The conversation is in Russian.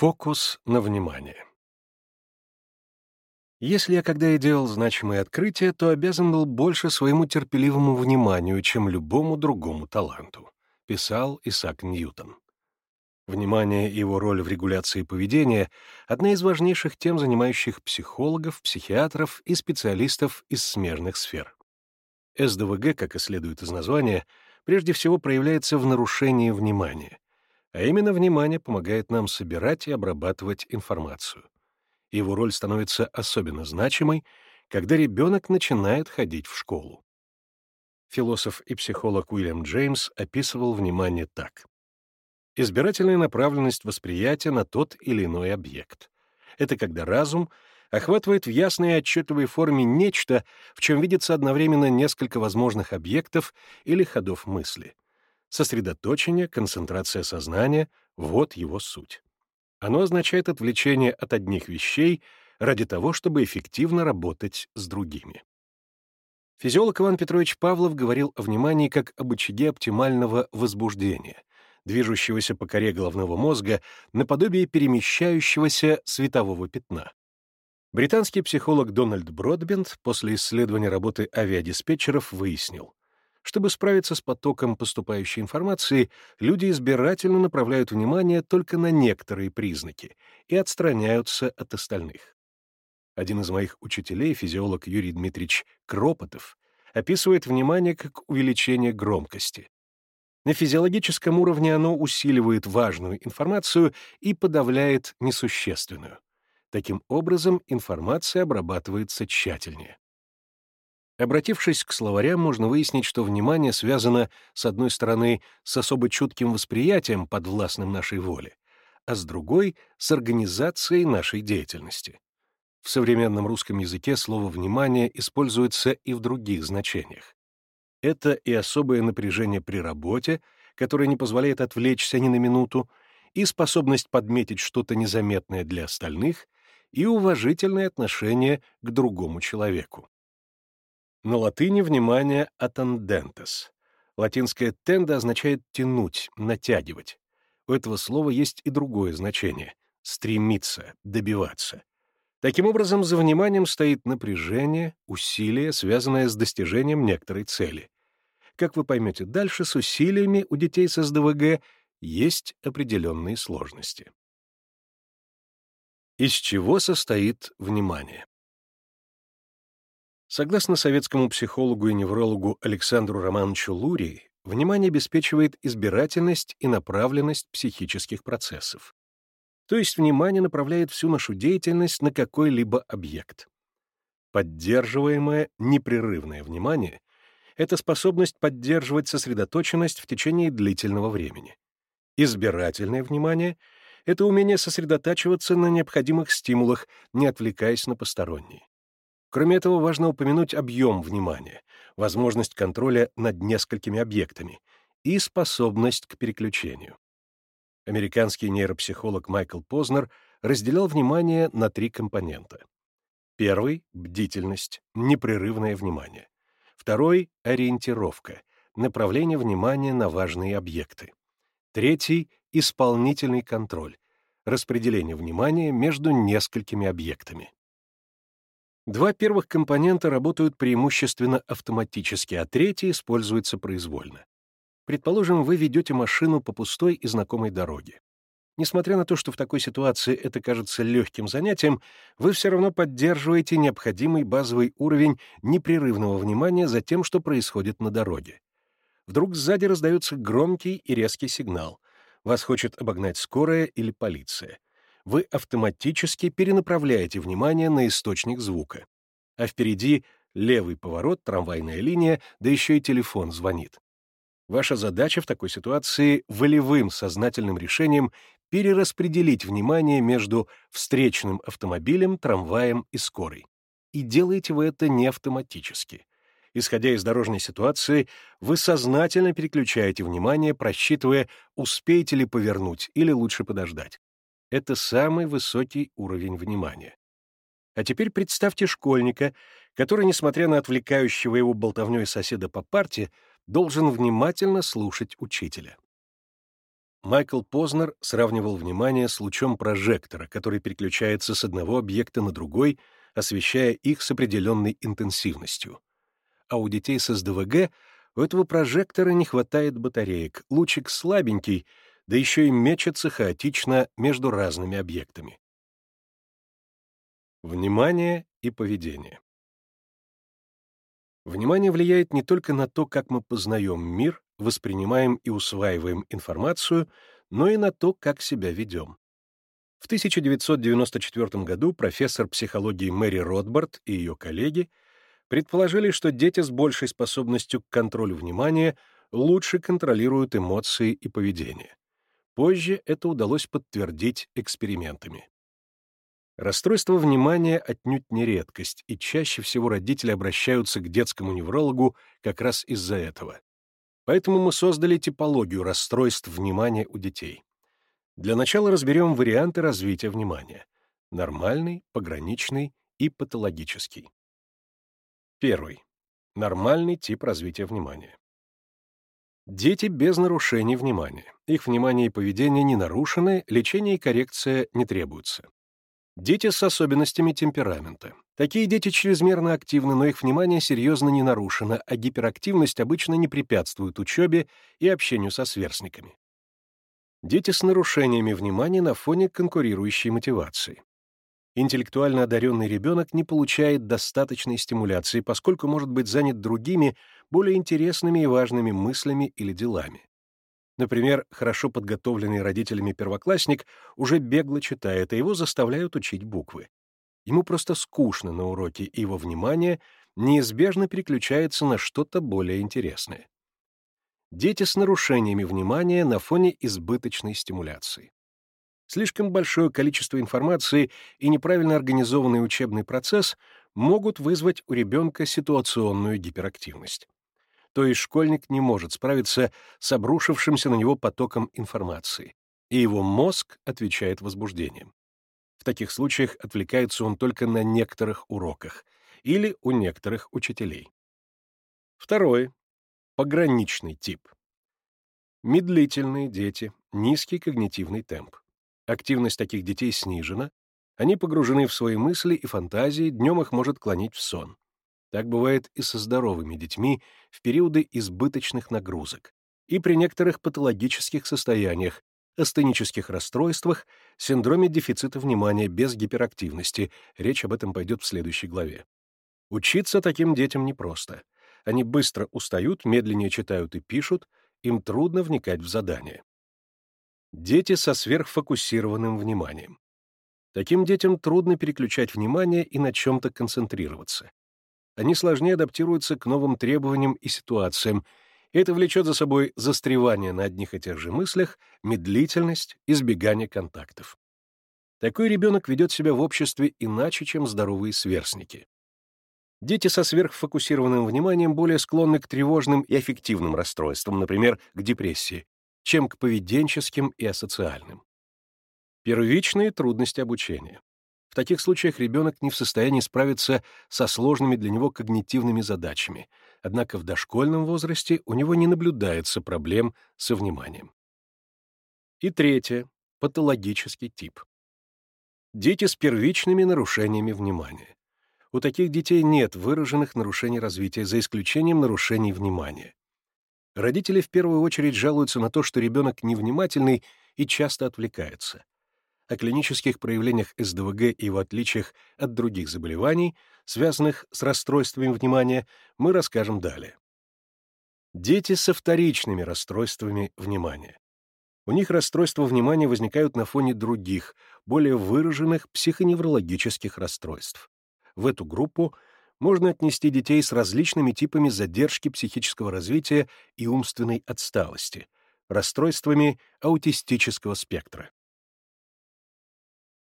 Фокус на внимание. Если я когда и делал значимые открытия, то обязан был больше своему терпеливому вниманию, чем любому другому таланту, писал Исаак Ньютон. Внимание и его роль в регуляции поведения — одна из важнейших тем, занимающих психологов, психиатров и специалистов из смежных сфер. СДВГ, как и следует из названия, прежде всего проявляется в нарушении внимания — а именно внимание помогает нам собирать и обрабатывать информацию. Его роль становится особенно значимой, когда ребенок начинает ходить в школу. Философ и психолог Уильям Джеймс описывал внимание так. Избирательная направленность восприятия на тот или иной объект. Это когда разум охватывает в ясной и отчетливой форме нечто, в чем видится одновременно несколько возможных объектов или ходов мысли — Сосредоточение, концентрация сознания — вот его суть. Оно означает отвлечение от одних вещей ради того, чтобы эффективно работать с другими. Физиолог Иван Петрович Павлов говорил о внимании как об очаге оптимального возбуждения, движущегося по коре головного мозга наподобие перемещающегося светового пятна. Британский психолог Дональд Бродбент после исследования работы авиадиспетчеров выяснил, чтобы справиться с потоком поступающей информации, люди избирательно направляют внимание только на некоторые признаки и отстраняются от остальных. Один из моих учителей, физиолог Юрий Дмитриевич Кропотов, описывает внимание как увеличение громкости. На физиологическом уровне оно усиливает важную информацию и подавляет несущественную. Таким образом, информация обрабатывается тщательнее. Обратившись к словарям, можно выяснить, что внимание связано, с одной стороны, с особо чутким восприятием, подвластным нашей воле, а с другой — с организацией нашей деятельности. В современном русском языке слово «внимание» используется и в других значениях. Это и особое напряжение при работе, которое не позволяет отвлечься ни на минуту, и способность подметить что-то незаметное для остальных, и уважительное отношение к другому человеку. На латыни внимание «attendentes». Латинское «tende» означает «тянуть», «натягивать». У этого слова есть и другое значение — «стремиться», «добиваться». Таким образом, за вниманием стоит напряжение, усилие, связанное с достижением некоторой цели. Как вы поймете дальше, с усилиями у детей с СДВГ есть определенные сложности. Из чего состоит внимание? Согласно советскому психологу и неврологу Александру Романовичу Лурии, внимание обеспечивает избирательность и направленность психических процессов. То есть внимание направляет всю нашу деятельность на какой-либо объект. Поддерживаемое непрерывное внимание — это способность поддерживать сосредоточенность в течение длительного времени. Избирательное внимание — это умение сосредотачиваться на необходимых стимулах, не отвлекаясь на посторонние. Кроме этого, важно упомянуть объем внимания, возможность контроля над несколькими объектами и способность к переключению. Американский нейропсихолог Майкл Познер разделял внимание на три компонента. Первый — бдительность, непрерывное внимание. Второй — ориентировка, направление внимания на важные объекты. Третий — исполнительный контроль, распределение внимания между несколькими объектами. Два первых компонента работают преимущественно автоматически, а третий используется произвольно. Предположим, вы ведете машину по пустой и знакомой дороге. Несмотря на то, что в такой ситуации это кажется легким занятием, вы все равно поддерживаете необходимый базовый уровень непрерывного внимания за тем, что происходит на дороге. Вдруг сзади раздается громкий и резкий сигнал. Вас хочет обогнать скорая или полиция вы автоматически перенаправляете внимание на источник звука. А впереди левый поворот, трамвайная линия, да еще и телефон звонит. Ваша задача в такой ситуации — волевым сознательным решением перераспределить внимание между встречным автомобилем, трамваем и скорой. И делаете вы это не автоматически. Исходя из дорожной ситуации, вы сознательно переключаете внимание, просчитывая, успеете ли повернуть или лучше подождать. Это самый высокий уровень внимания. А теперь представьте школьника, который, несмотря на отвлекающего его болтовнёй соседа по парте, должен внимательно слушать учителя. Майкл Познер сравнивал внимание с лучом прожектора, который переключается с одного объекта на другой, освещая их с определенной интенсивностью. А у детей с СДВГ у этого прожектора не хватает батареек, лучик слабенький, да еще и мечется хаотично между разными объектами. Внимание и поведение. Внимание влияет не только на то, как мы познаем мир, воспринимаем и усваиваем информацию, но и на то, как себя ведем. В 1994 году профессор психологии Мэри Ротбард и ее коллеги предположили, что дети с большей способностью к контролю внимания лучше контролируют эмоции и поведение. Позже это удалось подтвердить экспериментами. Расстройство внимания отнюдь не редкость, и чаще всего родители обращаются к детскому неврологу как раз из-за этого. Поэтому мы создали типологию расстройств внимания у детей. Для начала разберем варианты развития внимания — нормальный, пограничный и патологический. Первый. Нормальный тип развития внимания. Дети без нарушений внимания. Их внимание и поведение не нарушены, лечение и коррекция не требуются. Дети с особенностями темперамента. Такие дети чрезмерно активны, но их внимание серьезно не нарушено, а гиперактивность обычно не препятствует учебе и общению со сверстниками. Дети с нарушениями внимания на фоне конкурирующей мотивации. Интеллектуально одаренный ребенок не получает достаточной стимуляции, поскольку может быть занят другими, более интересными и важными мыслями или делами. Например, хорошо подготовленный родителями первоклассник уже бегло читает, а его заставляют учить буквы. Ему просто скучно на уроке, и его внимание неизбежно переключается на что-то более интересное. Дети с нарушениями внимания на фоне избыточной стимуляции. Слишком большое количество информации и неправильно организованный учебный процесс могут вызвать у ребенка ситуационную гиперактивность то есть школьник не может справиться с обрушившимся на него потоком информации, и его мозг отвечает возбуждением. В таких случаях отвлекается он только на некоторых уроках или у некоторых учителей. Второй — пограничный тип. Медлительные дети, низкий когнитивный темп. Активность таких детей снижена, они погружены в свои мысли и фантазии, днем их может клонить в сон. Так бывает и со здоровыми детьми в периоды избыточных нагрузок и при некоторых патологических состояниях, астенических расстройствах, синдроме дефицита внимания без гиперактивности. Речь об этом пойдет в следующей главе. Учиться таким детям непросто. Они быстро устают, медленнее читают и пишут, им трудно вникать в задания. Дети со сверхфокусированным вниманием. Таким детям трудно переключать внимание и на чем-то концентрироваться они сложнее адаптируются к новым требованиям и ситуациям, и это влечет за собой застревание на одних и тех же мыслях, медлительность, избегание контактов. Такой ребенок ведет себя в обществе иначе, чем здоровые сверстники. Дети со сверхфокусированным вниманием более склонны к тревожным и аффективным расстройствам, например, к депрессии, чем к поведенческим и асоциальным. Первичные трудности обучения. В таких случаях ребенок не в состоянии справиться со сложными для него когнитивными задачами, однако в дошкольном возрасте у него не наблюдается проблем со вниманием. И третье — патологический тип. Дети с первичными нарушениями внимания. У таких детей нет выраженных нарушений развития, за исключением нарушений внимания. Родители в первую очередь жалуются на то, что ребенок невнимательный и часто отвлекается. О клинических проявлениях СДВГ и его отличиях от других заболеваний, связанных с расстройствами внимания, мы расскажем далее. Дети со вторичными расстройствами внимания. У них расстройства внимания возникают на фоне других, более выраженных психоневрологических расстройств. В эту группу можно отнести детей с различными типами задержки психического развития и умственной отсталости, расстройствами аутистического спектра.